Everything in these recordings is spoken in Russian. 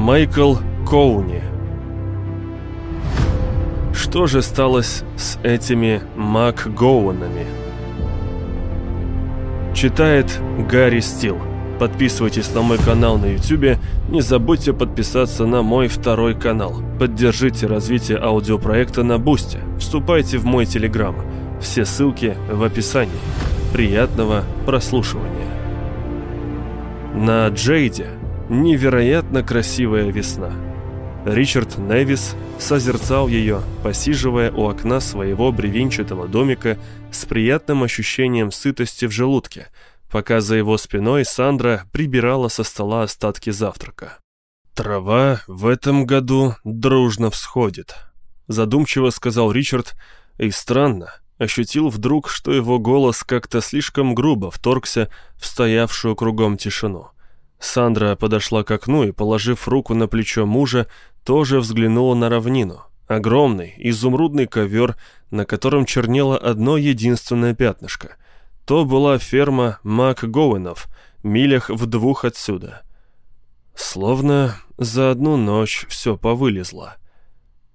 Майкл Коуни Что же сталось с этими МакГоуанами? Читает Гарри Стил Подписывайтесь на мой канал на YouTube, не забудьте подписаться на мой второй канал. Поддержите развитие аудиопроекта на Бусте. Вступайте в мой Телеграм. Все ссылки в описании. Приятного прослушивания. На Джейде невероятно красивая весна. Ричард Невис созерцал ее, посиживая у окна своего бревенчатого домика с приятным ощущением сытости в желудке – пока за его спиной Сандра прибирала со стола остатки завтрака. «Трава в этом году дружно всходит», — задумчиво сказал Ричард, и странно, ощутил вдруг, что его голос как-то слишком грубо вторгся в стоявшую кругом тишину. Сандра подошла к окну и, положив руку на плечо мужа, тоже взглянула на равнину. Огромный, изумрудный ковер, на котором чернело одно единственное пятнышко — то была ферма МакГоуэнов, милях в двух отсюда. Словно за одну ночь все повылезло.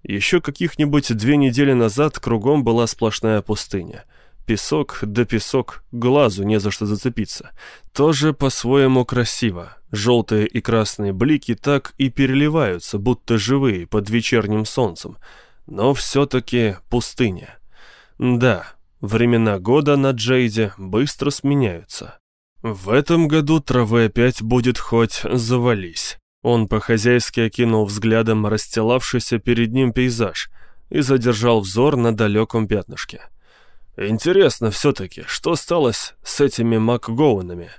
Еще каких-нибудь две недели назад кругом была сплошная пустыня. Песок да песок, глазу не за что зацепиться. Тоже по-своему красиво. Желтые и красные блики так и переливаются, будто живые, под вечерним солнцем. Но все-таки пустыня. Да, Времена года на Джейде быстро сменяются. В этом году травы опять будет хоть завались. Он по-хозяйски окинул взглядом расстилавшийся перед ним пейзаж и задержал взор на далеком пятнышке. Интересно все-таки, что сталось с этими МакГоуанами?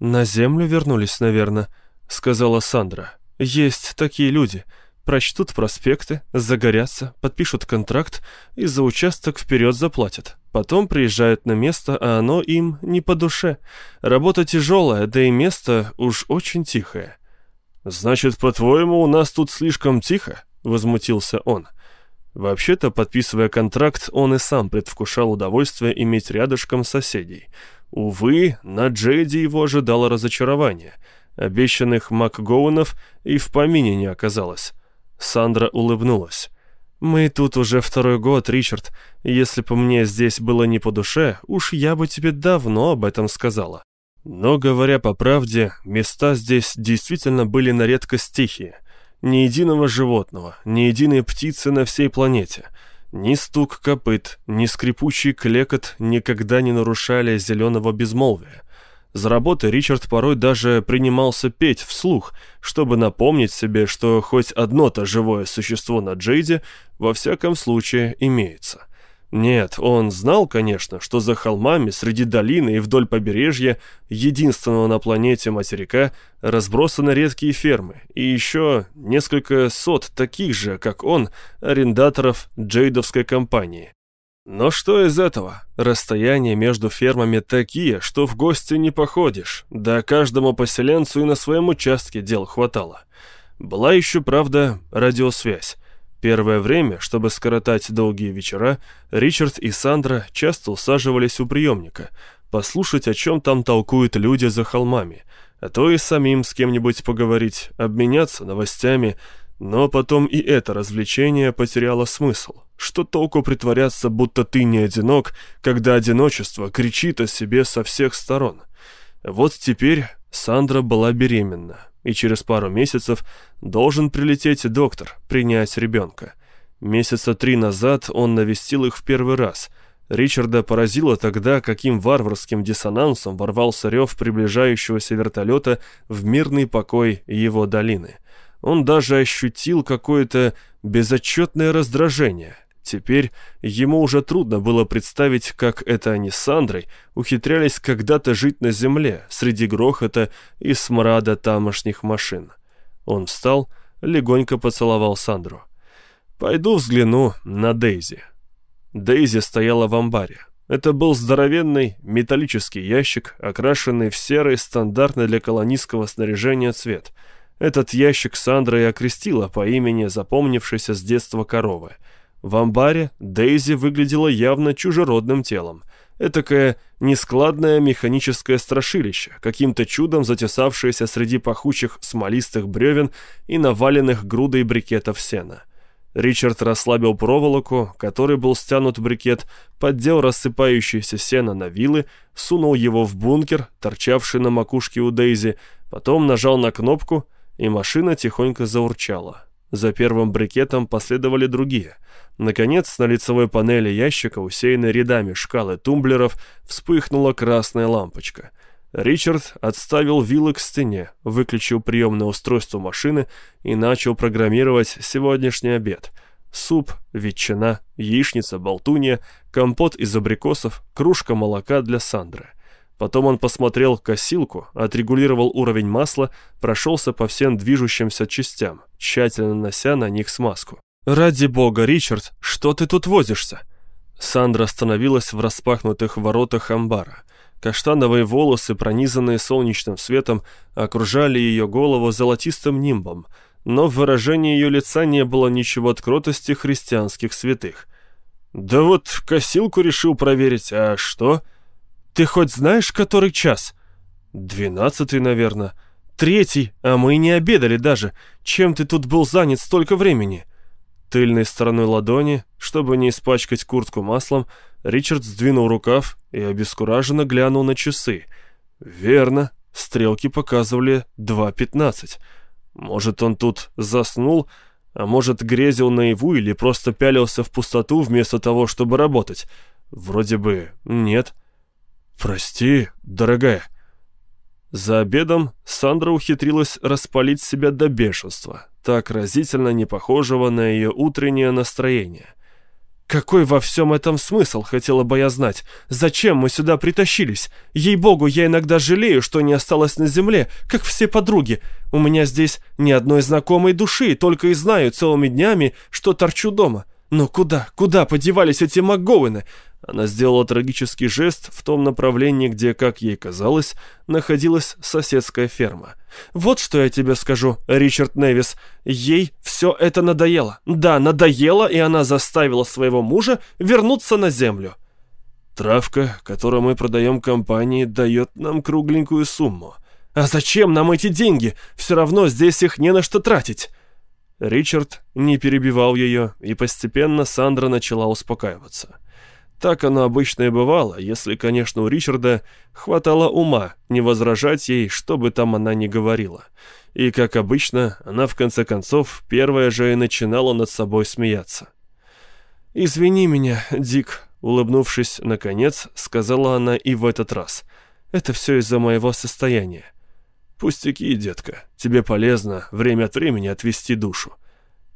«На землю вернулись, наверное», — сказала Сандра. «Есть такие люди прочтут проспекты, загорятся, подпишут контракт и за участок вперед заплатят. Потом приезжают на место, а оно им не по душе. Работа тяжелая, да и место уж очень тихое. «Значит, по-твоему, у нас тут слишком тихо?» — возмутился он. Вообще-то, подписывая контракт, он и сам предвкушал удовольствие иметь рядышком соседей. Увы, на Джейди его ожидало разочарование. Обещанных МакГоунов и в помине не оказалось. Сандра улыбнулась. «Мы тут уже второй год, Ричард. Если бы мне здесь было не по душе, уж я бы тебе давно об этом сказала». Но, говоря по правде, места здесь действительно были на редкость тихие. Ни единого животного, ни единой птицы на всей планете. Ни стук копыт, ни скрипучий клекот никогда не нарушали зеленого безмолвия. За работой Ричард порой даже принимался петь вслух, чтобы напомнить себе, что хоть одно-то живое существо на Джейде во всяком случае имеется. Нет, он знал, конечно, что за холмами, среди долины и вдоль побережья, единственного на планете материка, разбросаны редкие фермы, и еще несколько сот таких же, как он, арендаторов джейдовской компании. Но что из этого? Расстояния между фермами такие, что в гости не походишь, да каждому поселенцу и на своем участке дел хватало. Была еще, правда, радиосвязь. Первое время, чтобы скоротать долгие вечера, Ричард и Сандра часто усаживались у приемника, послушать, о чем там толкуют люди за холмами, а то и самим с кем-нибудь поговорить, обменяться новостями, но потом и это развлечение потеряло смысл. Что толку притворяться, будто ты не одинок, когда одиночество кричит о себе со всех сторон? Вот теперь Сандра была беременна, и через пару месяцев должен прилететь доктор, принять ребенка. Месяца три назад он навестил их в первый раз. Ричарда поразило тогда, каким варварским диссонансом ворвался рев приближающегося вертолета в мирный покой его долины. Он даже ощутил какое-то безотчетное раздражение. Теперь ему уже трудно было представить, как это они с Сандрой ухитрялись когда-то жить на земле, среди грохота и смрада тамошних машин. Он встал, легонько поцеловал Сандру. «Пойду взгляну на Дейзи». Дейзи стояла в амбаре. Это был здоровенный металлический ящик, окрашенный в серый, стандартный для колонистского снаряжения цвет – этот ящик Сандра и окрестила по имени запомнившейся с детства коровы. В амбаре Дейзи выглядела явно чужеродным телом. Этакое нескладное механическое страшилище, каким-то чудом затесавшееся среди пахучих смолистых бревен и наваленных грудой брикетов сена. Ричард расслабил проволоку, который был стянут брикет, поддел рассыпающееся сено на вилы, сунул его в бункер, торчавший на макушке у Дейзи, потом нажал на кнопку, и машина тихонько заурчала. За первым брикетом последовали другие. Наконец, на лицевой панели ящика, усеянной рядами шкал и тумблеров, вспыхнула красная лампочка — Ричард отставил вилы к стене, выключил приемное устройство машины и начал программировать сегодняшний обед. Суп, ветчина, яичница, болтунья, компот из абрикосов, кружка молока для Сандры. Потом он посмотрел косилку, отрегулировал уровень масла, прошелся по всем движущимся частям, тщательно нанося на них смазку. «Ради бога, Ричард, что ты тут возишься?» Сандра остановилась в распахнутых воротах амбара. Каштановые волосы, пронизанные солнечным светом, окружали ее голову золотистым нимбом, но в выражении ее лица не было ничего от кротости христианских святых. «Да вот косилку решил проверить, а что?» «Ты хоть знаешь, который час?» «Двенадцатый, наверное». «Третий, а мы не обедали даже. Чем ты тут был занят столько времени?» Тыльной стороной ладони, чтобы не испачкать куртку маслом, Ричард сдвинул рукав и обескураженно глянул на часы. «Верно, стрелки показывали 2.15. Может, он тут заснул, а может, грезил наяву или просто пялился в пустоту вместо того, чтобы работать? Вроде бы нет. Прости, дорогая». За обедом Сандра ухитрилась распалить себя до бешенства, так разительно не похожего на ее утреннее настроение. «Какой во всем этом смысл, хотела бы я знать? Зачем мы сюда притащились? Ей-богу, я иногда жалею, что не осталось на земле, как все подруги. У меня здесь ни одной знакомой души, только и знаю целыми днями, что торчу дома. Но куда, куда подевались эти МакГоуэны? Она сделала трагический жест в том направлении, где, как ей казалось, находилась соседская ферма. «Вот что я тебе скажу, Ричард Невис. Ей все это надоело. Да, надоело, и она заставила своего мужа вернуться на землю». «Травка, которую мы продаем компании, дает нам кругленькую сумму». «А зачем нам эти деньги? Все равно здесь их не на что тратить». Ричард не перебивал ее, и постепенно Сандра начала успокаиваться. Так оно обычно и бывало, если, конечно, у Ричарда хватало ума не возражать ей, что бы там она ни говорила. И, как обычно, она в конце концов первая же и начинала над собой смеяться. «Извини меня, Дик», — улыбнувшись, наконец, сказала она и в этот раз. «Это все из-за моего состояния». «Пустяки, детка, тебе полезно время от времени отвести душу».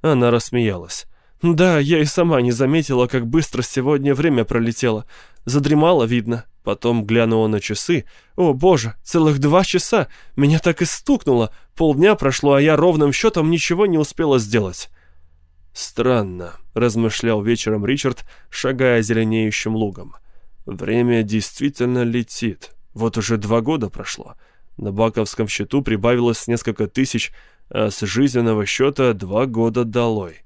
Она рассмеялась. Да, я и сама не заметила, как быстро сегодня время пролетело. Задремала, видно. Потом глянула на часы. О, боже, целых два часа. Меня так и стукнуло. Полдня прошло, а я ровным счетом ничего не успела сделать. Странно, размышлял вечером Ричард, шагая зеленеющим лугом. Время действительно летит. Вот уже два года прошло. На банковском счету прибавилось несколько тысяч, а с жизненного счета два года долой.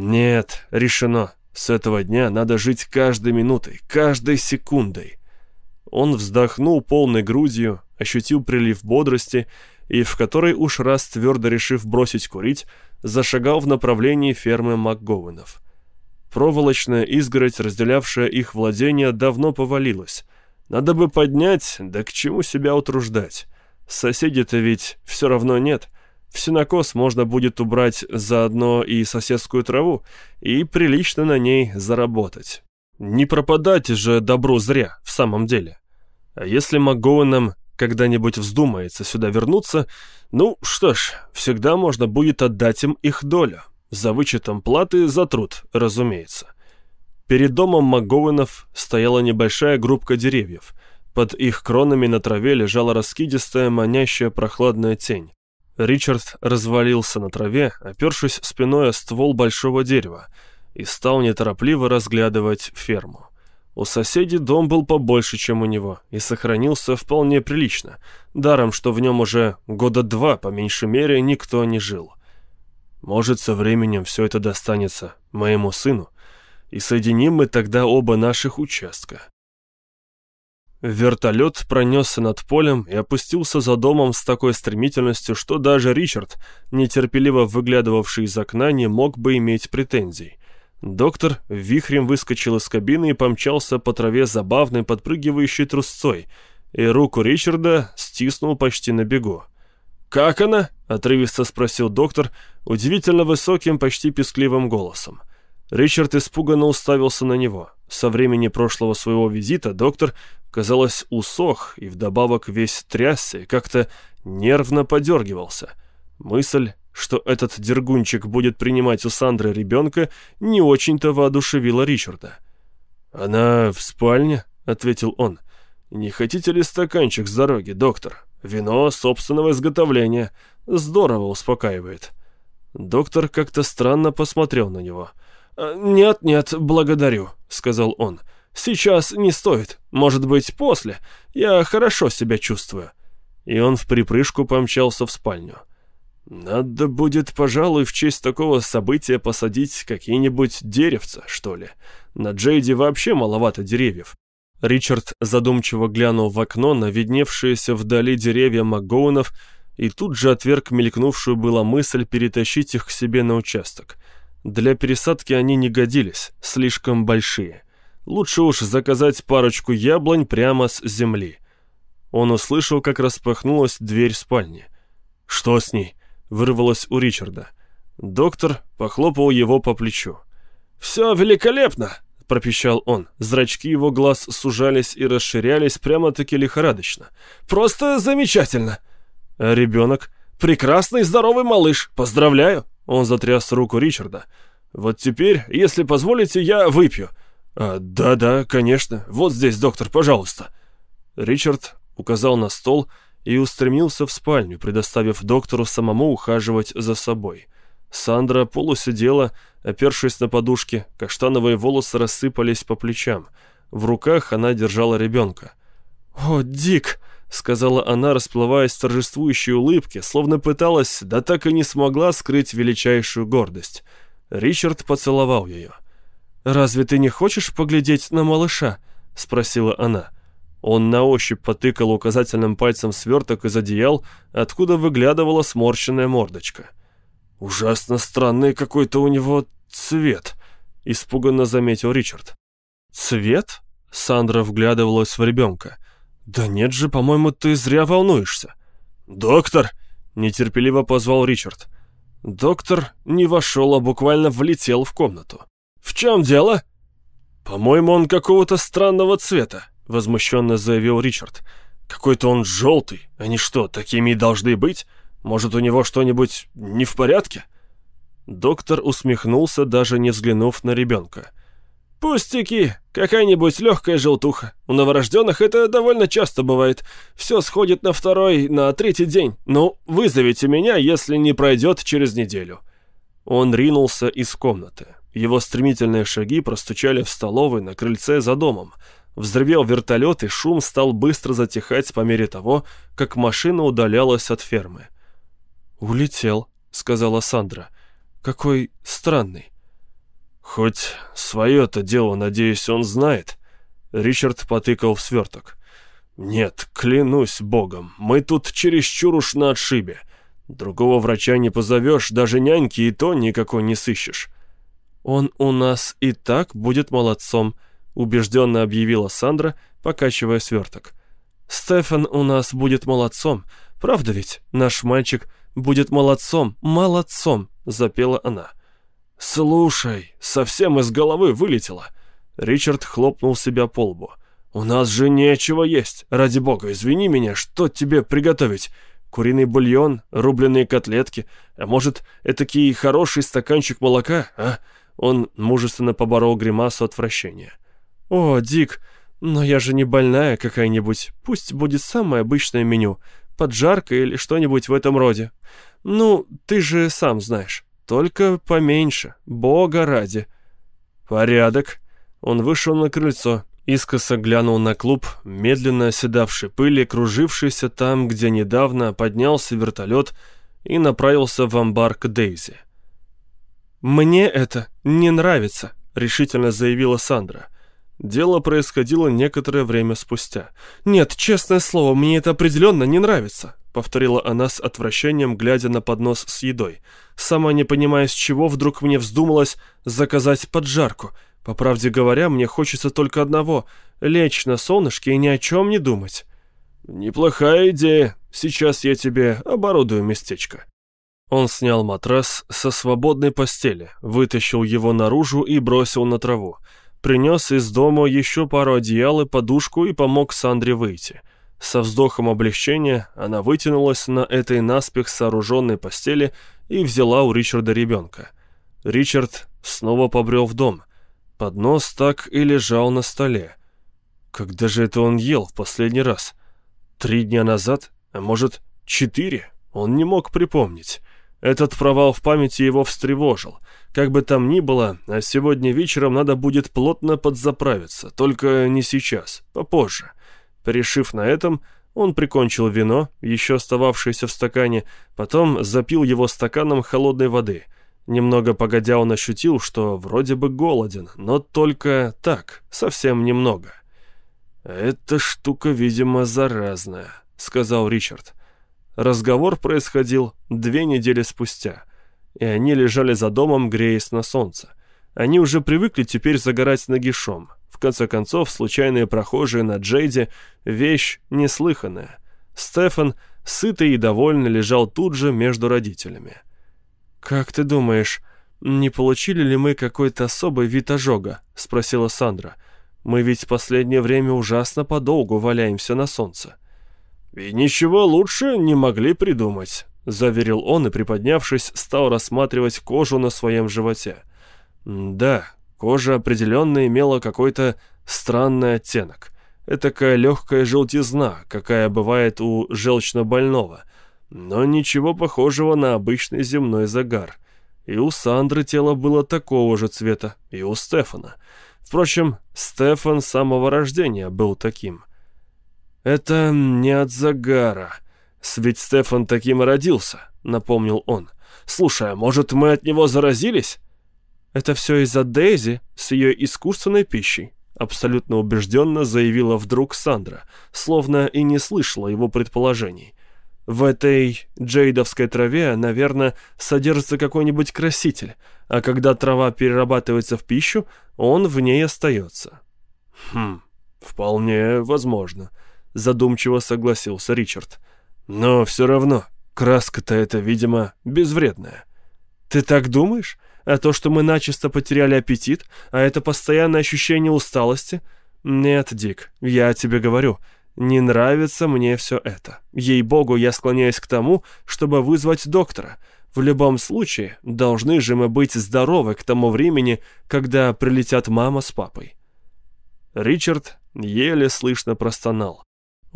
Нет, решено. С этого дня надо жить каждой минутой, каждой секундой. Он вздохнул полной грудью, ощутил прилив бодрости и, в которой уж раз твердо решив бросить курить, зашагал в направлении фермы МакГоуэнов. Проволочная изгородь, разделявшая их владение, давно повалилась. Надо бы поднять, да к чему себя утруждать? Соседей-то ведь все равно нет. В сенокос можно будет убрать заодно и соседскую траву, и прилично на ней заработать. Не пропадать же добро зря, в самом деле. А если МакГоуэнам когда-нибудь вздумается сюда вернуться, ну что ж, всегда можно будет отдать им их долю. За вычетом платы за труд, разумеется. Перед домом МакГоуэнов стояла небольшая группка деревьев. Под их кронами на траве лежала раскидистая, манящая прохладная тень. Ричард развалился на траве, опершись спиной о ствол большого дерева, и стал неторопливо разглядывать ферму. У соседей дом был побольше, чем у него, и сохранился вполне прилично, даром, что в нем уже года два, по меньшей мере, никто не жил. Может, со временем все это достанется моему сыну, и соединим мы тогда оба наших участка. Вертолет пронесся над полем и опустился за домом с такой стремительностью, что даже Ричард, нетерпеливо выглядывавший из окна, не мог бы иметь претензий. Доктор вихрем выскочил из кабины и помчался по траве забавной подпрыгивающей трусцой, и руку Ричарда стиснул почти на бегу. «Как она?» — отрывисто спросил доктор удивительно высоким, почти пескливым голосом. Ричард испуганно уставился на него. Со времени прошлого своего визита доктор, казалось, усох и вдобавок весь трясся и как-то нервно подергивался. Мысль, что этот дергунчик будет принимать у Сандры ребенка, не очень-то воодушевила Ричарда. «Она в спальне?» — ответил он. «Не хотите ли стаканчик с дороги, доктор? Вино собственного изготовления. Здорово успокаивает». Доктор как-то странно посмотрел на него — «Нет-нет, благодарю», — сказал он. «Сейчас не стоит. Может быть, после. Я хорошо себя чувствую». И он в припрыжку помчался в спальню. «Надо будет, пожалуй, в честь такого события посадить какие-нибудь деревца, что ли. На Джейде вообще маловато деревьев». Ричард задумчиво глянул в окно на видневшиеся вдали деревья Макгоунов и тут же отверг мелькнувшую была мысль перетащить их к себе на участок — для пересадки они не годились, слишком большие. Лучше уж заказать парочку яблонь прямо с земли. Он услышал, как распахнулась дверь спальни. «Что с ней?» — вырвалось у Ричарда. Доктор похлопал его по плечу. «Все великолепно!» — пропищал он. Зрачки его глаз сужались и расширялись прямо-таки лихорадочно. «Просто замечательно!» «А ребенок?» «Прекрасный здоровый малыш! Поздравляю!» Он затряс руку Ричарда. «Вот теперь, если позволите, я выпью». А, «Да-да, конечно. Вот здесь, доктор, пожалуйста». Ричард указал на стол и устремился в спальню, предоставив доктору самому ухаживать за собой. Сандра полусидела, опершись на подушке, каштановые волосы рассыпались по плечам. В руках она держала ребенка. «О, Дик!» — сказала она, расплываясь в торжествующей улыбке, словно пыталась, да так и не смогла скрыть величайшую гордость. Ричард поцеловал ее. «Разве ты не хочешь поглядеть на малыша?» — спросила она. Он на ощупь потыкал указательным пальцем сверток из одеял, откуда выглядывала сморщенная мордочка. «Ужасно странный какой-то у него цвет», — испуганно заметил Ричард. «Цвет?» — Сандра вглядывалась в ребенка. «Да нет же, по-моему, ты зря волнуешься». «Доктор!» — нетерпеливо позвал Ричард. Доктор не вошел, а буквально влетел в комнату. «В чем дело?» «По-моему, он какого-то странного цвета», — возмущенно заявил Ричард. «Какой-то он желтый. Они что, такими и должны быть? Может, у него что-нибудь не в порядке?» Доктор усмехнулся, даже не взглянув на ребенка. «Пустяки, какая-нибудь легкая желтуха. У новорожденных это довольно часто бывает. Все сходит на второй, на третий день. Ну, вызовите меня, если не пройдет через неделю». Он ринулся из комнаты. Его стремительные шаги простучали в столовой на крыльце за домом. Взревел вертолет, и шум стал быстро затихать по мере того, как машина удалялась от фермы. «Улетел», — сказала Сандра. «Какой странный». «Хоть свое-то дело, надеюсь, он знает?» Ричард потыкал в сверток. «Нет, клянусь богом, мы тут чересчур уж на отшибе. Другого врача не позовешь, даже няньки и то никакой не сыщешь». «Он у нас и так будет молодцом», — убежденно объявила Сандра, покачивая сверток. «Стефан у нас будет молодцом, правда ведь? Наш мальчик будет молодцом, молодцом», — запела она. «Слушай, совсем из головы вылетело!» Ричард хлопнул себя по лбу. «У нас же нечего есть. Ради бога, извини меня, что тебе приготовить? Куриный бульон, рубленые котлетки, а может, этакий хороший стаканчик молока, а?» Он мужественно поборол гримасу отвращения. «О, Дик, но я же не больная какая-нибудь. Пусть будет самое обычное меню. Поджарка или что-нибудь в этом роде. Ну, ты же сам знаешь». Только поменьше, бога ради. Порядок. Он вышел на крыльцо, искоса глянул на клуб, медленно оседавший пыли, кружившийся там, где недавно поднялся вертолет и направился в амбар к Дейзи. «Мне это не нравится», — решительно заявила Сандра. Дело происходило некоторое время спустя. «Нет, честное слово, мне это определенно не нравится», — повторила она с отвращением, глядя на поднос с едой. «Сама не понимая, с чего вдруг мне вздумалось заказать поджарку. По правде говоря, мне хочется только одного — лечь на солнышке и ни о чем не думать». «Неплохая идея. Сейчас я тебе оборудую местечко». Он снял матрас со свободной постели, вытащил его наружу и бросил на траву. Принес из дома еще пару одеял и подушку и помог Сандре выйти. Со вздохом облегчения она вытянулась на этой наспех сооруженной постели и взяла у Ричарда ребенка. Ричард снова побрел в дом. Поднос так и лежал на столе. Когда же это он ел в последний раз? Три дня назад? А может, четыре? Он не мог припомнить. Этот провал в памяти его встревожил. Как бы там ни было, а сегодня вечером надо будет плотно подзаправиться, только не сейчас, попозже. Порешив на этом, он прикончил вино, еще остававшееся в стакане, потом запил его стаканом холодной воды. Немного погодя он ощутил, что вроде бы голоден, но только так, совсем немного. «Эта штука, видимо, заразная», — сказал Ричард. Разговор происходил две недели спустя, и они лежали за домом, греясь на солнце. Они уже привыкли теперь загорать нагишом. В конце концов, случайные прохожие на Джейде — вещь неслыханная. Стефан, сытый и довольный, лежал тут же между родителями. «Как ты думаешь, не получили ли мы какой-то особый вид ожога?» — спросила Сандра. «Мы ведь в последнее время ужасно подолгу валяемся на солнце». «И ничего лучше не могли придумать», — заверил он и, приподнявшись, стал рассматривать кожу на своем животе. «Да, кожа определенно имела какой-то странный оттенок. Этакая легкая желтизна, какая бывает у желчнобольного, но ничего похожего на обычный земной загар. И у Сандры тело было такого же цвета, и у Стефана. Впрочем, Стефан с самого рождения был таким. «Это не от загара. Ведь Стефан таким и родился», — напомнил он. «Слушай, а может, мы от него заразились?» «Это все из-за Дейзи с ее искусственной пищей», — абсолютно убежденно заявила вдруг Сандра, словно и не слышала его предположений. В этой джейдовской траве, наверное, содержится какой-нибудь краситель, а когда трава перерабатывается в пищу, он в ней остается. Хм, вполне возможно задумчиво согласился Ричард. Но все равно, краска-то эта, видимо, безвредная. Ты так думаешь? А то, что мы начисто потеряли аппетит, а это постоянное ощущение усталости? Нет, Дик, я тебе говорю, не нравится мне все это. Ей-богу, я склоняюсь к тому, чтобы вызвать доктора. В любом случае, должны же мы быть здоровы к тому времени, когда прилетят мама с папой. Ричард еле слышно простонал.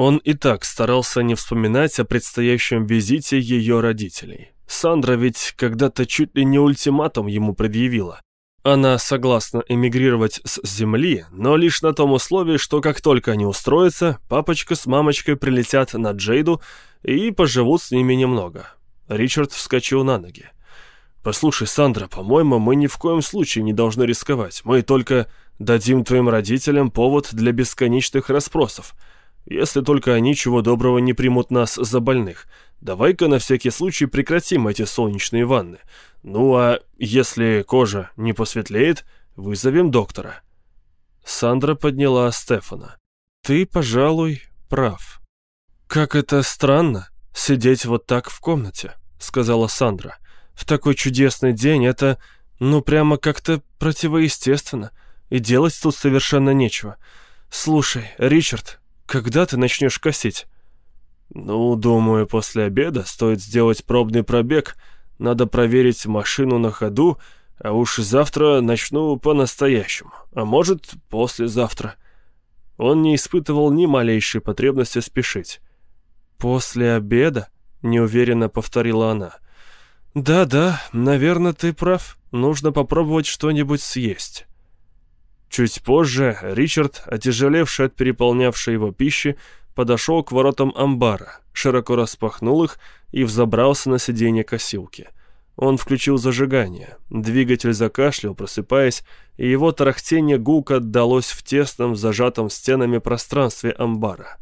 Он и так старался не вспоминать о предстоящем визите ее родителей. Сандра ведь когда-то чуть ли не ультиматум ему предъявила. Она согласна эмигрировать с Земли, но лишь на том условии, что как только они устроятся, папочка с мамочкой прилетят на Джейду и поживут с ними немного. Ричард вскочил на ноги. «Послушай, Сандра, по-моему, мы ни в коем случае не должны рисковать. Мы только дадим твоим родителям повод для бесконечных расспросов. Если только они чего доброго не примут нас за больных. Давай-ка на всякий случай прекратим эти солнечные ванны. Ну а если кожа не посветлеет, вызовем доктора». Сандра подняла Стефана. «Ты, пожалуй, прав». «Как это странно, сидеть вот так в комнате», — сказала Сандра. «В такой чудесный день это, ну, прямо как-то противоестественно, и делать тут совершенно нечего. Слушай, Ричард, когда ты начнешь косить? Ну, думаю, после обеда стоит сделать пробный пробег. Надо проверить машину на ходу, а уж завтра начну по-настоящему. А может, послезавтра. Он не испытывал ни малейшей потребности спешить. «После обеда?» — неуверенно повторила она. «Да-да, наверное, ты прав. Нужно попробовать что-нибудь съесть». Чуть позже Ричард, отяжелевший от переполнявшей его пищи, подошел к воротам амбара, широко распахнул их и взобрался на сиденье косилки. Он включил зажигание. Двигатель закашлял, просыпаясь, и его тарахтение гулко отдалось в тесном, зажатом стенами пространстве амбара.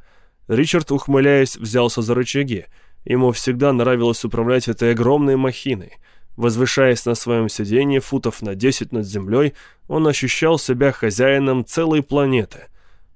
Ричард, ухмыляясь, взялся за рычаги. Ему всегда нравилось управлять этой огромной махиной. Возвышаясь на своем сиденье футов на 10 над землей, он ощущал себя хозяином целой планеты.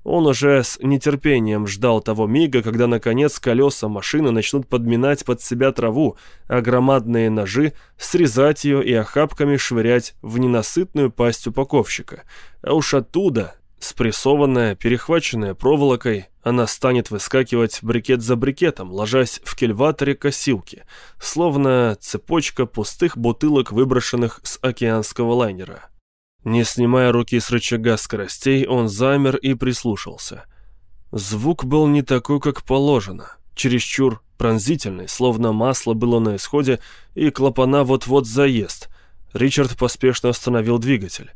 Он уже с нетерпением ждал того мига, когда, наконец, колеса машины начнут подминать под себя траву, а громадные ножи срезать ее и охапками швырять в ненасытную пасть упаковщика. А уж оттуда, спрессованная, перехваченная проволокой, она станет выскакивать брикет за брикетом, ложась в кельваторе косилки, словно цепочка пустых бутылок, выброшенных с океанского лайнера. Не снимая руки с рычага скоростей, он замер и прислушался. Звук был не такой, как положено, чересчур пронзительный, словно масло было на исходе, и клапана вот-вот заест. Ричард поспешно остановил двигатель.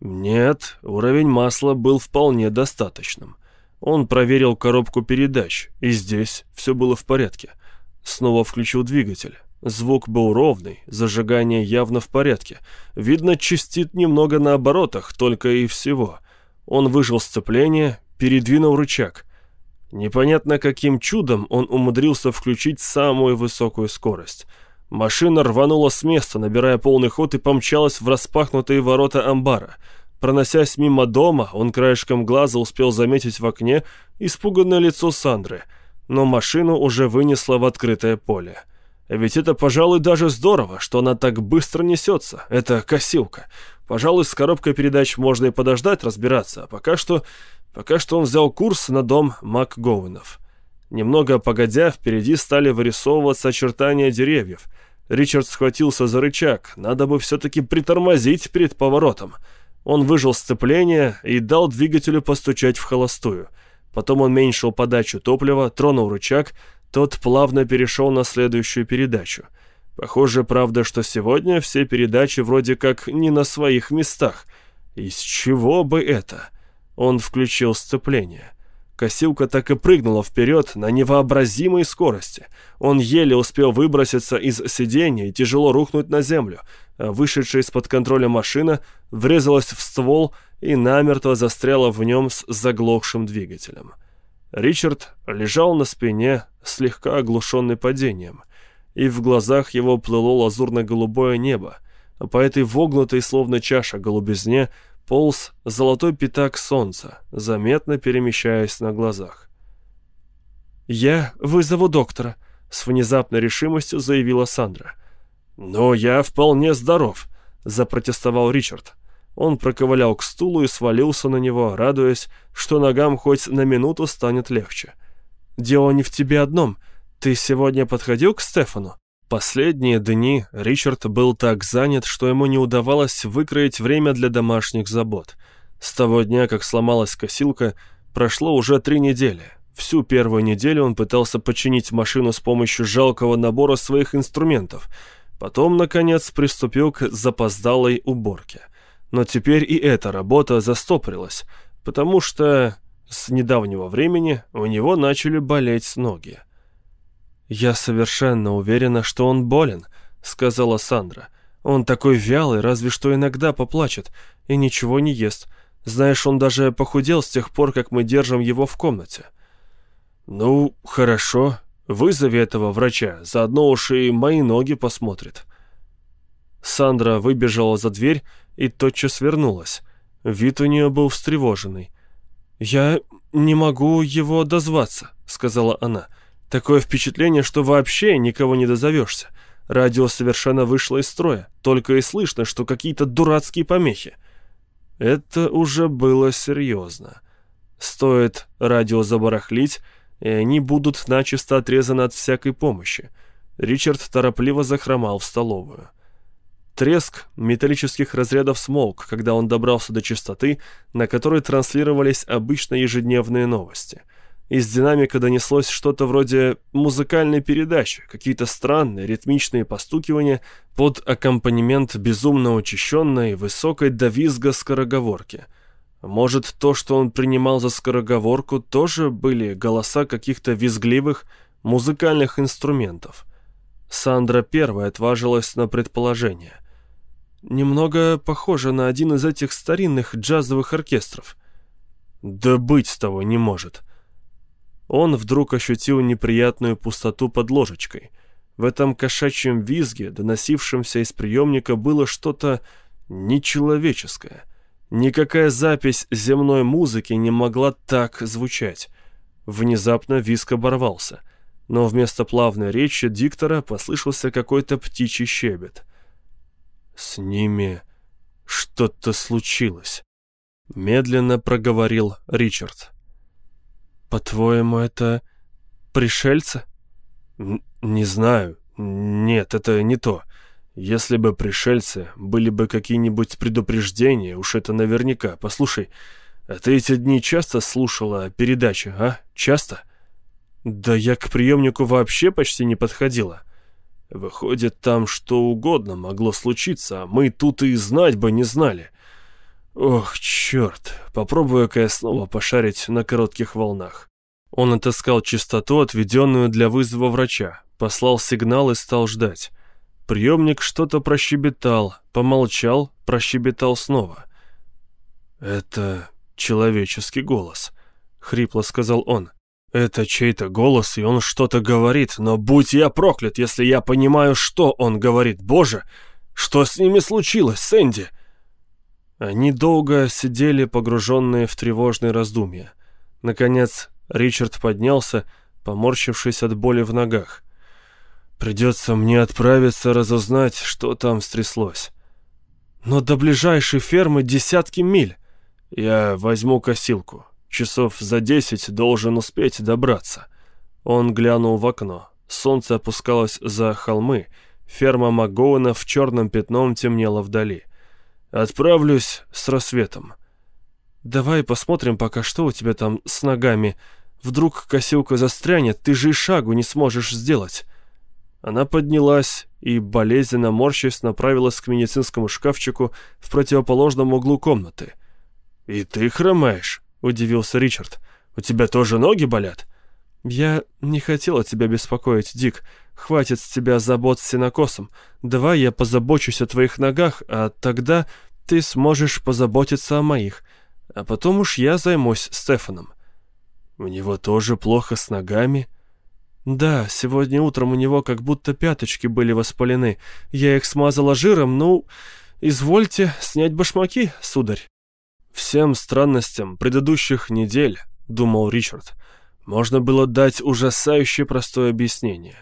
Нет, уровень масла был вполне достаточным. Он проверил коробку передач, и здесь все было в порядке. Снова включил двигатель. Звук был ровный, зажигание явно в порядке. Видно, чистит немного на оборотах, только и всего. Он выжил сцепление, передвинул рычаг. Непонятно каким чудом он умудрился включить самую высокую скорость. Машина рванула с места, набирая полный ход и помчалась в распахнутые ворота амбара. Проносясь мимо дома, он краешком глаза успел заметить в окне испуганное лицо Сандры, но машину уже вынесло в открытое поле. Ведь это, пожалуй, даже здорово, что она так быстро несется. Это косилка. Пожалуй, с коробкой передач можно и подождать разбираться, а пока что... Пока что он взял курс на дом МакГоуэнов. Немного погодя, впереди стали вырисовываться очертания деревьев. Ричард схватился за рычаг. Надо бы все-таки притормозить перед поворотом. Он выжил сцепление и дал двигателю постучать в холостую. Потом он меньшил подачу топлива, тронул рычаг, тот плавно перешел на следующую передачу. Похоже, правда, что сегодня все передачи вроде как не на своих местах. Из чего бы это? Он включил сцепление. Косилка так и прыгнула вперед на невообразимой скорости. Он еле успел выброситься из сиденья и тяжело рухнуть на землю, вышедшая из-под контроля машина врезалась в ствол и намертво застряла в нем с заглохшим двигателем. Ричард лежал на спине, слегка оглушенный падением, и в глазах его плыло лазурно-голубое небо, а по этой вогнутой, словно чаша голубизне, полз золотой пятак солнца, заметно перемещаясь на глазах. «Я вызову доктора», — с внезапной решимостью заявила Сандра. «Но я вполне здоров», — запротестовал Ричард. Он проковылял к стулу и свалился на него, радуясь, что ногам хоть на минуту станет легче. «Дело не в тебе одном. Ты сегодня подходил к Стефану?» Последние дни Ричард был так занят, что ему не удавалось выкроить время для домашних забот. С того дня, как сломалась косилка, прошло уже три недели. Всю первую неделю он пытался починить машину с помощью жалкого набора своих инструментов. Потом, наконец, приступил к запоздалой уборке. Но теперь и эта работа застопорилась, потому что с недавнего времени у него начали болеть ноги. «Я совершенно уверена, что он болен», — сказала Сандра. «Он такой вялый, разве что иногда поплачет, и ничего не ест. Знаешь, он даже похудел с тех пор, как мы держим его в комнате». «Ну, хорошо. Вызови этого врача, заодно уж и мои ноги посмотрит». Сандра выбежала за дверь и тотчас вернулась. Вид у нее был встревоженный. «Я не могу его дозваться», — сказала она. «Такое впечатление, что вообще никого не дозовешься. Радио совершенно вышло из строя, только и слышно, что какие-то дурацкие помехи». Это уже было серьезно. Стоит радио забарахлить, и они будут начисто отрезаны от всякой помощи. Ричард торопливо захромал в столовую. Треск металлических разрядов смолк, когда он добрался до частоты, на которой транслировались обычно ежедневные новости. Из динамика донеслось что-то вроде музыкальной передачи, какие-то странные ритмичные постукивания под аккомпанемент безумно учащенной, высокой до визга скороговорки. Может, то, что он принимал за скороговорку, тоже были голоса каких-то визгливых музыкальных инструментов – Сандра первая отважилась на предположение. Немного похоже на один из этих старинных джазовых оркестров. Да быть с того не может. Он вдруг ощутил неприятную пустоту под ложечкой. В этом кошачьем визге, доносившемся из приемника, было что-то нечеловеческое. Никакая запись земной музыки не могла так звучать. Внезапно визг оборвался, но вместо плавной речи диктора послышался какой-то птичий щебет. «С ними что-то случилось», — медленно проговорил Ричард. «По-твоему, это пришельцы?» «Не знаю. Нет, это не то. Если бы пришельцы были бы какие-нибудь предупреждения, уж это наверняка. Послушай, а ты эти дни часто слушала передачи, а? Часто? Да я к приемнику вообще почти не подходила. Выходит, там что угодно могло случиться, а мы тут и знать бы не знали. Ох, черт, попробую-ка я снова пошарить на коротких волнах. Он отыскал частоту, отведенную для вызова врача, послал сигнал и стал ждать. Приемник что-то прощебетал, помолчал, прощебетал снова. «Это человеческий голос», — хрипло сказал он. «Это чей-то голос, и он что-то говорит, но будь я проклят, если я понимаю, что он говорит. Боже, что с ними случилось, Сэнди?» Они долго сидели, погруженные в тревожные раздумья. Наконец Ричард поднялся, поморщившись от боли в ногах. Придется мне отправиться разузнать, что там стряслось. Но до ближайшей фермы десятки миль. Я возьму косилку. Часов за десять должен успеть добраться. Он глянул в окно. Солнце опускалось за холмы. Ферма Магоуна в черном пятном темнела вдали. Отправлюсь с рассветом. Давай посмотрим пока, что у тебя там с ногами. Вдруг косилка застрянет, ты же и шагу не сможешь сделать. Она поднялась и, болезненно морщась, направилась к медицинскому шкафчику в противоположном углу комнаты. «И ты хромаешь?» — удивился Ричард. «У тебя тоже ноги болят?» «Я не хотела тебя беспокоить, Дик. Хватит с тебя забот с сенокосом. Давай я позабочусь о твоих ногах, а тогда ты сможешь позаботиться о моих. А потом уж я займусь Стефаном». «У него тоже плохо с ногами?» «Да, сегодня утром у него как будто пяточки были воспалены. Я их смазала жиром, ну, извольте снять башмаки, сударь». «Всем странностям предыдущих недель», — думал Ричард, — «можно было дать ужасающе простое объяснение».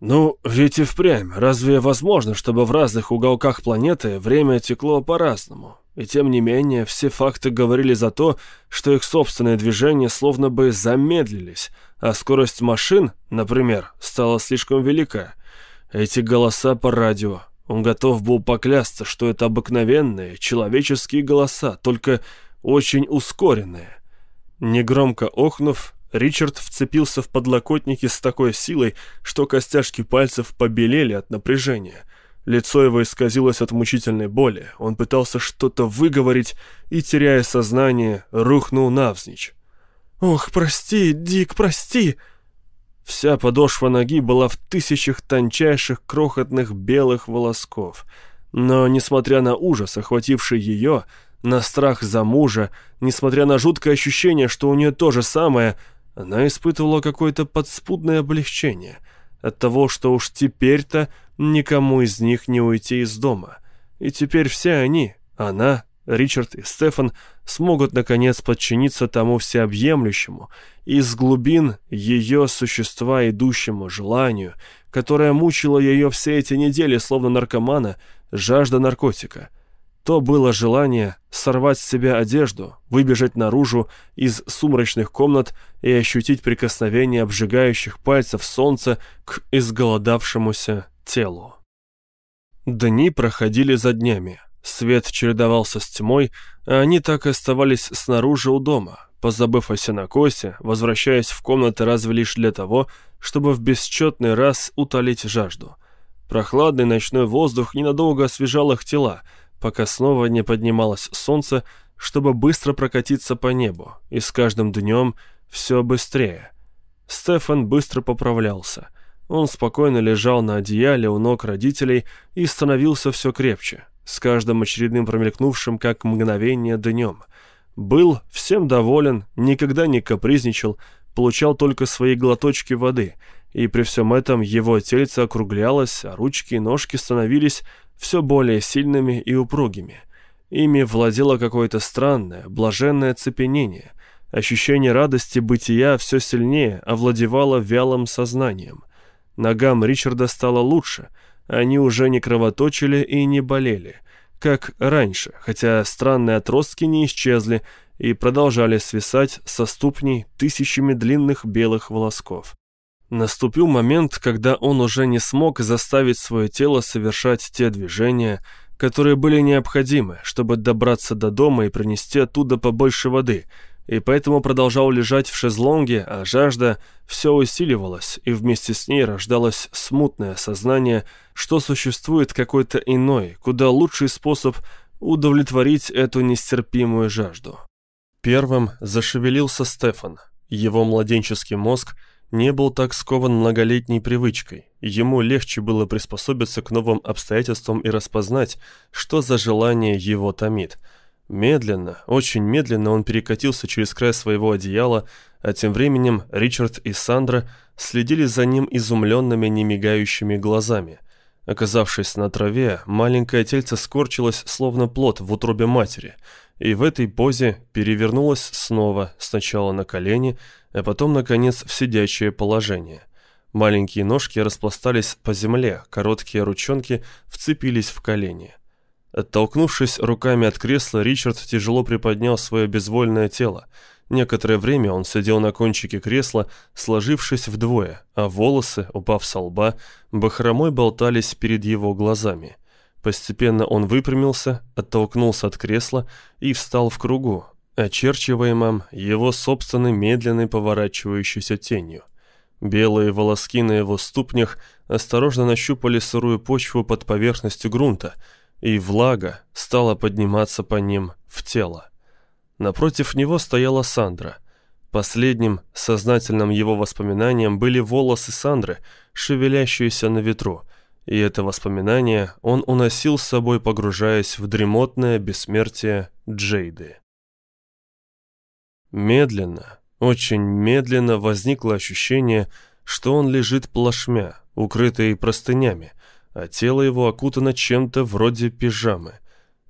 «Ну, ведь и впрямь, разве возможно, чтобы в разных уголках планеты время текло по-разному? И тем не менее, все факты говорили за то, что их собственные движения словно бы замедлились, а скорость машин, например, стала слишком велика. Эти голоса по радио. Он готов был поклясться, что это обыкновенные человеческие голоса, только очень ускоренные. Негромко охнув, Ричард вцепился в подлокотники с такой силой, что костяшки пальцев побелели от напряжения. Лицо его исказилось от мучительной боли. Он пытался что-то выговорить и, теряя сознание, рухнул навзничь. «Ох, прости, Дик, прости!» Вся подошва ноги была в тысячах тончайших крохотных белых волосков. Но, несмотря на ужас, охвативший ее, на страх за мужа, несмотря на жуткое ощущение, что у нее то же самое, она испытывала какое-то подспудное облегчение от того, что уж теперь-то никому из них не уйти из дома. И теперь все они, она, Ричард и Стефан смогут, наконец, подчиниться тому всеобъемлющему, из глубин ее существа идущему желанию, которое мучило ее все эти недели, словно наркомана, жажда наркотика. То было желание сорвать с себя одежду, выбежать наружу из сумрачных комнат и ощутить прикосновение обжигающих пальцев солнца к изголодавшемуся телу. Дни проходили за днями. Свет чередовался с тьмой, а они так и оставались снаружи у дома, позабыв о сенокосе, возвращаясь в комнаты разве лишь для того, чтобы в бесчетный раз утолить жажду. Прохладный ночной воздух ненадолго освежал их тела, пока снова не поднималось солнце, чтобы быстро прокатиться по небу, и с каждым днем все быстрее. Стефан быстро поправлялся. Он спокойно лежал на одеяле у ног родителей и становился все крепче, с каждым очередным промелькнувшим, как мгновение, днем. Был всем доволен, никогда не капризничал, получал только свои глоточки воды, и при всем этом его тельце округлялось, а ручки и ножки становились все более сильными и упругими. Ими владело какое-то странное, блаженное цепенение. Ощущение радости бытия все сильнее овладевало вялым сознанием. Ногам Ричарда стало лучше, они уже не кровоточили и не болели, как раньше, хотя странные отростки не исчезли и продолжали свисать со ступней тысячами длинных белых волосков. Наступил момент, когда он уже не смог заставить свое тело совершать те движения, которые были необходимы, чтобы добраться до дома и принести оттуда побольше воды – и поэтому продолжал лежать в шезлонге, а жажда все усиливалась, и вместе с ней рождалось смутное сознание, что существует какой-то иной, куда лучший способ удовлетворить эту нестерпимую жажду. Первым зашевелился Стефан. Его младенческий мозг не был так скован многолетней привычкой. Ему легче было приспособиться к новым обстоятельствам и распознать, что за желание его томит – Медленно, очень медленно он перекатился через край своего одеяла, а тем временем Ричард и Сандра следили за ним изумленными, немигающими глазами. Оказавшись на траве, маленькое тельце скорчилось, словно плод в утробе матери, и в этой позе перевернулось снова, сначала на колени, а потом, наконец, в сидячее положение. Маленькие ножки распластались по земле, короткие ручонки вцепились в колени. Оттолкнувшись руками от кресла, Ричард тяжело приподнял свое безвольное тело. Некоторое время он сидел на кончике кресла, сложившись вдвое, а волосы, упав со лба, бахромой болтались перед его глазами. Постепенно он выпрямился, оттолкнулся от кресла и встал в кругу, очерчиваемом его собственной медленной поворачивающейся тенью. Белые волоски на его ступнях осторожно нащупали сырую почву под поверхностью грунта — и влага стала подниматься по ним в тело. Напротив него стояла Сандра. Последним сознательным его воспоминанием были волосы Сандры, шевелящиеся на ветру, и это воспоминание он уносил с собой, погружаясь в дремотное бессмертие Джейды. Медленно, очень медленно возникло ощущение, что он лежит плашмя, укрытый простынями, а тело его окутано чем-то вроде пижамы.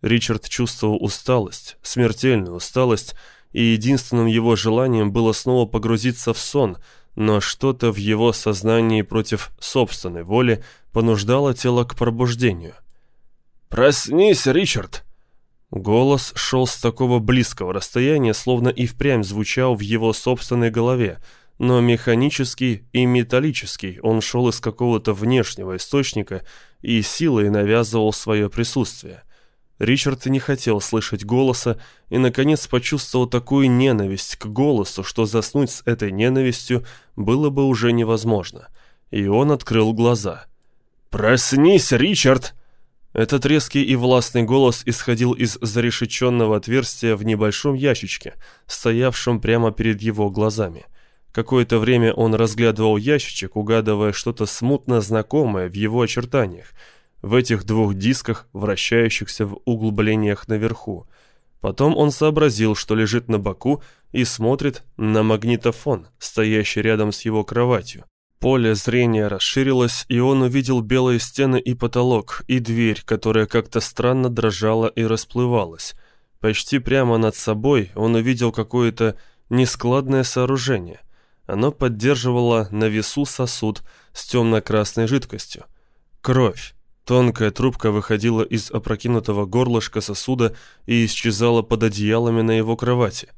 Ричард чувствовал усталость, смертельную усталость, и единственным его желанием было снова погрузиться в сон, но что-то в его сознании против собственной воли понуждало тело к пробуждению. «Проснись, Ричард!» Голос шел с такого близкого расстояния, словно и впрямь звучал в его собственной голове, но механический и металлический, он шел из какого-то внешнего источника и силой навязывал свое присутствие. Ричард не хотел слышать голоса и, наконец, почувствовал такую ненависть к голосу, что заснуть с этой ненавистью было бы уже невозможно. И он открыл глаза. «Проснись, Ричард!» Этот резкий и властный голос исходил из зарешеченного отверстия в небольшом ящичке, стоявшем прямо перед его глазами – Какое-то время он разглядывал ящичек, угадывая что-то смутно знакомое в его очертаниях, в этих двух дисках, вращающихся в углублениях наверху. Потом он сообразил, что лежит на боку и смотрит на магнитофон, стоящий рядом с его кроватью. Поле зрения расширилось, и он увидел белые стены и потолок, и дверь, которая как-то странно дрожала и расплывалась. Почти прямо над собой он увидел какое-то нескладное сооружение. Оно поддерживало на весу сосуд с темно-красной жидкостью. Кровь. Тонкая трубка выходила из опрокинутого горлышка сосуда и исчезала под одеялами на его кровати.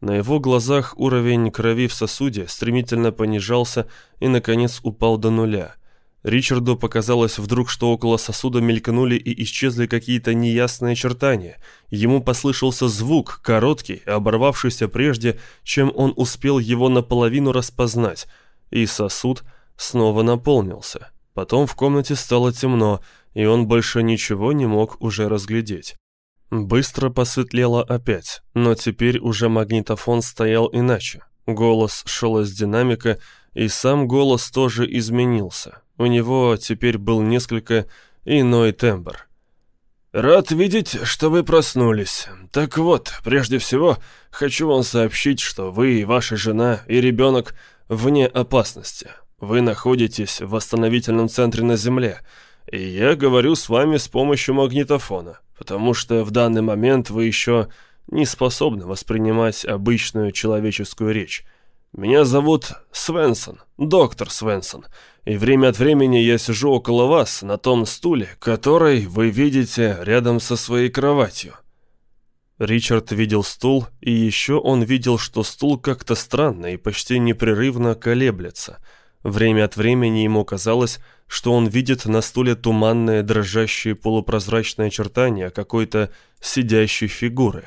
На его глазах уровень крови в сосуде стремительно понижался и, наконец, упал до нуля – Ричарду показалось вдруг, что около сосуда мелькнули и исчезли какие-то неясные очертания. Ему послышался звук, короткий, оборвавшийся прежде, чем он успел его наполовину распознать, и сосуд снова наполнился. Потом в комнате стало темно, и он больше ничего не мог уже разглядеть. Быстро посветлело опять, но теперь уже магнитофон стоял иначе. Голос шел из динамика, и сам голос тоже изменился. У него теперь был несколько иной тембр. «Рад видеть, что вы проснулись. Так вот, прежде всего, хочу вам сообщить, что вы и ваша жена и ребенок вне опасности. Вы находитесь в восстановительном центре на Земле, и я говорю с вами с помощью магнитофона, потому что в данный момент вы еще не способны воспринимать обычную человеческую речь. Меня зовут Свенсон, доктор Свенсон, и время от времени я сижу около вас на том стуле, который вы видите рядом со своей кроватью». Ричард видел стул, и еще он видел, что стул как-то странно и почти непрерывно колеблется. Время от времени ему казалось, что он видит на стуле туманные, дрожащие полупрозрачные очертания какой-то сидящей фигуры.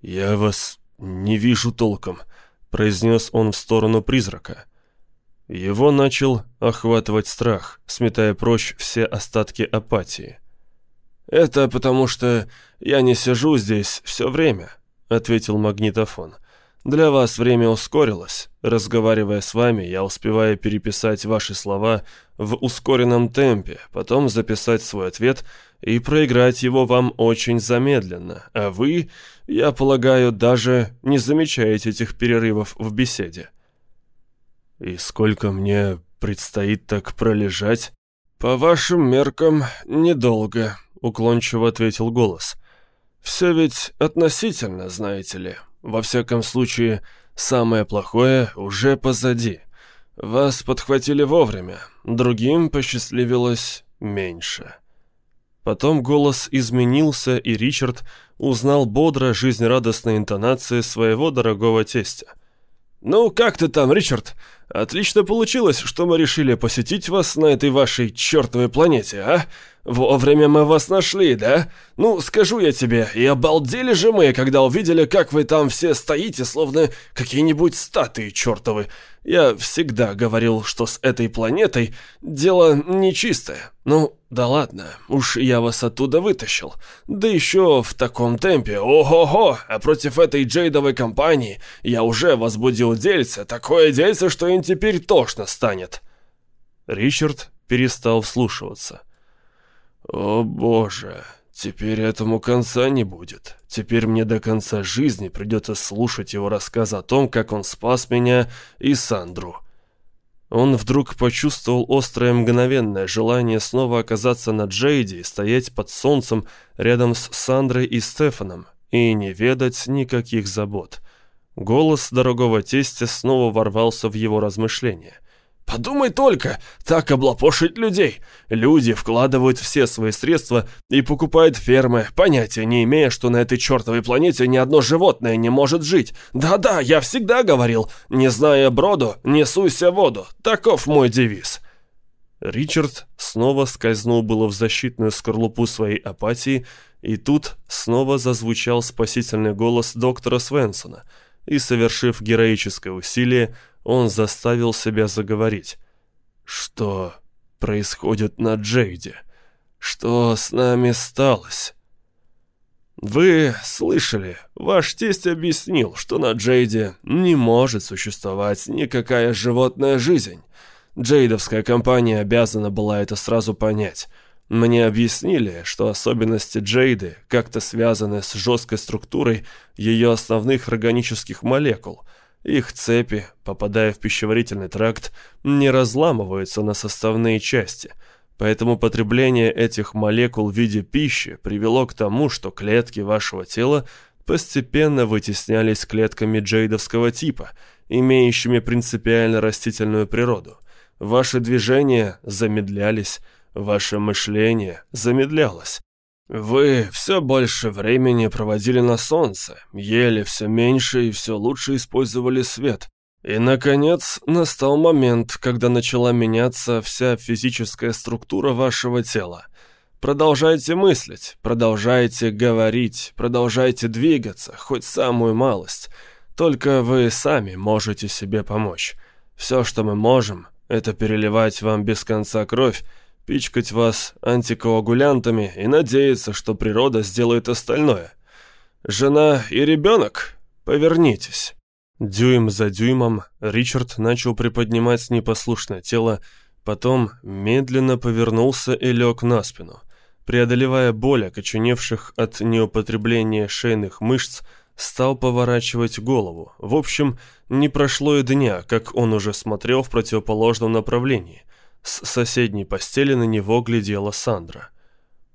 «Я вас не вижу толком», — произнес он в сторону призрака. Его начал охватывать страх, сметая прочь все остатки апатии. «Это потому что я не сижу здесь все время», — ответил магнитофон. «Для вас время ускорилось. Разговаривая с вами, я успеваю переписать ваши слова в ускоренном темпе, потом записать свой ответ и проиграть его вам очень замедленно, а вы, я полагаю, даже не замечаете этих перерывов в беседе. «И сколько мне предстоит так пролежать?» «По вашим меркам, недолго», — уклончиво ответил голос. «Все ведь относительно, знаете ли. Во всяком случае, самое плохое уже позади. Вас подхватили вовремя, другим посчастливилось меньше». Потом голос изменился, и Ричард узнал бодро жизнерадостные интонации своего дорогого тестя. «Ну, как ты там, Ричард? Отлично получилось, что мы решили посетить вас на этой вашей чертовой планете, а? Вовремя мы вас нашли, да? Ну, скажу я тебе, и обалдели же мы, когда увидели, как вы там все стоите, словно какие-нибудь статуи чертовы. Я всегда говорил, что с этой планетой дело нечистое. Ну, да ладно, уж я вас оттуда вытащил. Да еще в таком темпе, ого-го, а против этой джейдовой компании я уже возбудил дельце, такое дельце, что им теперь тошно станет. Ричард перестал вслушиваться. «О боже, теперь этому конца не будет. Теперь мне до конца жизни придется слушать его рассказ о том, как он спас меня и Сандру». Он вдруг почувствовал острое мгновенное желание снова оказаться на Джейде и стоять под солнцем рядом с Сандрой и Стефаном и не ведать никаких забот. Голос дорогого тестя снова ворвался в его размышления. Подумай только, так облапошить людей. Люди вкладывают все свои средства и покупают фермы, понятия не имея, что на этой чертовой планете ни одно животное не может жить. Да-да, я всегда говорил, не зная броду, не суйся воду. Таков мой девиз. Ричард снова скользнул было в защитную скорлупу своей апатии, и тут снова зазвучал спасительный голос доктора Свенсона, и, совершив героическое усилие, он заставил себя заговорить. «Что происходит на Джейде? Что с нами сталось?» «Вы слышали, ваш тесть объяснил, что на Джейде не может существовать никакая животная жизнь. Джейдовская компания обязана была это сразу понять. Мне объяснили, что особенности Джейды как-то связаны с жесткой структурой ее основных органических молекул – их цепи, попадая в пищеварительный тракт, не разламываются на составные части, поэтому потребление этих молекул в виде пищи привело к тому, что клетки вашего тела постепенно вытеснялись клетками джейдовского типа, имеющими принципиально растительную природу. Ваши движения замедлялись, ваше мышление замедлялось. Вы все больше времени проводили на солнце, ели все меньше и все лучше использовали свет. И, наконец, настал момент, когда начала меняться вся физическая структура вашего тела. Продолжайте мыслить, продолжайте говорить, продолжайте двигаться, хоть самую малость. Только вы сами можете себе помочь. Все, что мы можем, это переливать вам без конца кровь, пичкать вас антикоагулянтами и надеяться, что природа сделает остальное. Жена и ребенок, повернитесь. Дюйм за дюймом Ричард начал приподнимать непослушное тело, потом медленно повернулся и лег на спину. Преодолевая боль, окоченевших от неупотребления шейных мышц, стал поворачивать голову. В общем, не прошло и дня, как он уже смотрел в противоположном направлении. С соседней постели на него глядела Сандра.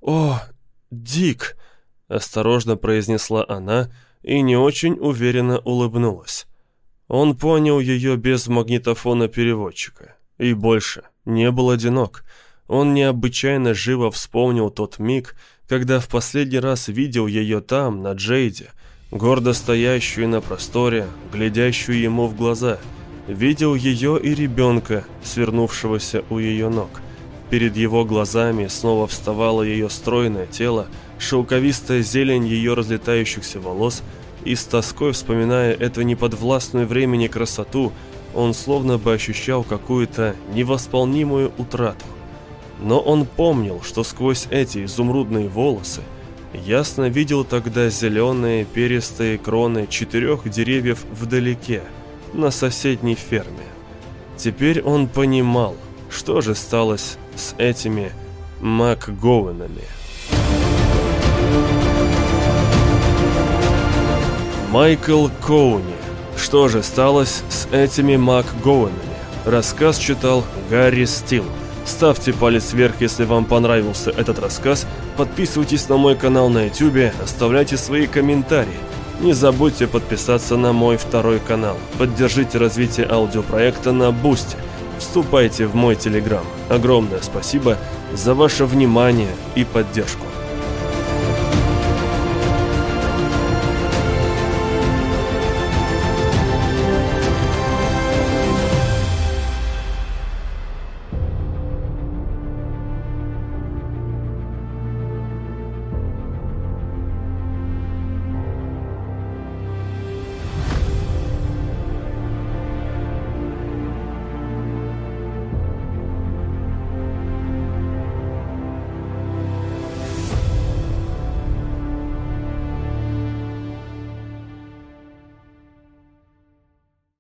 «О, Дик!» — осторожно произнесла она и не очень уверенно улыбнулась. Он понял ее без магнитофона переводчика. И больше, не был одинок. Он необычайно живо вспомнил тот миг, когда в последний раз видел ее там, на Джейде, гордо стоящую на просторе, глядящую ему в глаза. Видел ее и ребенка, свернувшегося у ее ног. Перед его глазами снова вставало ее стройное тело, шелковистая зелень ее разлетающихся волос, и с тоской вспоминая эту неподвластную времени красоту, он словно бы ощущал какую-то невосполнимую утрату. Но он помнил, что сквозь эти изумрудные волосы ясно видел тогда зеленые перистые кроны четырех деревьев вдалеке, на соседней ферме. Теперь он понимал, что же сталось с этими МакГоуэнами. Майкл Коуни. Что же сталось с этими МакГоуэнами? Рассказ читал Гарри Стил. Ставьте палец вверх, если вам понравился этот рассказ, подписывайтесь на мой канал на YouTube, оставляйте свои комментарии. Не забудьте подписаться на мой второй канал. Поддержите развитие аудиопроекта на Бусте. Вступайте в мой телеграм. Огромное спасибо за ваше внимание и поддержку.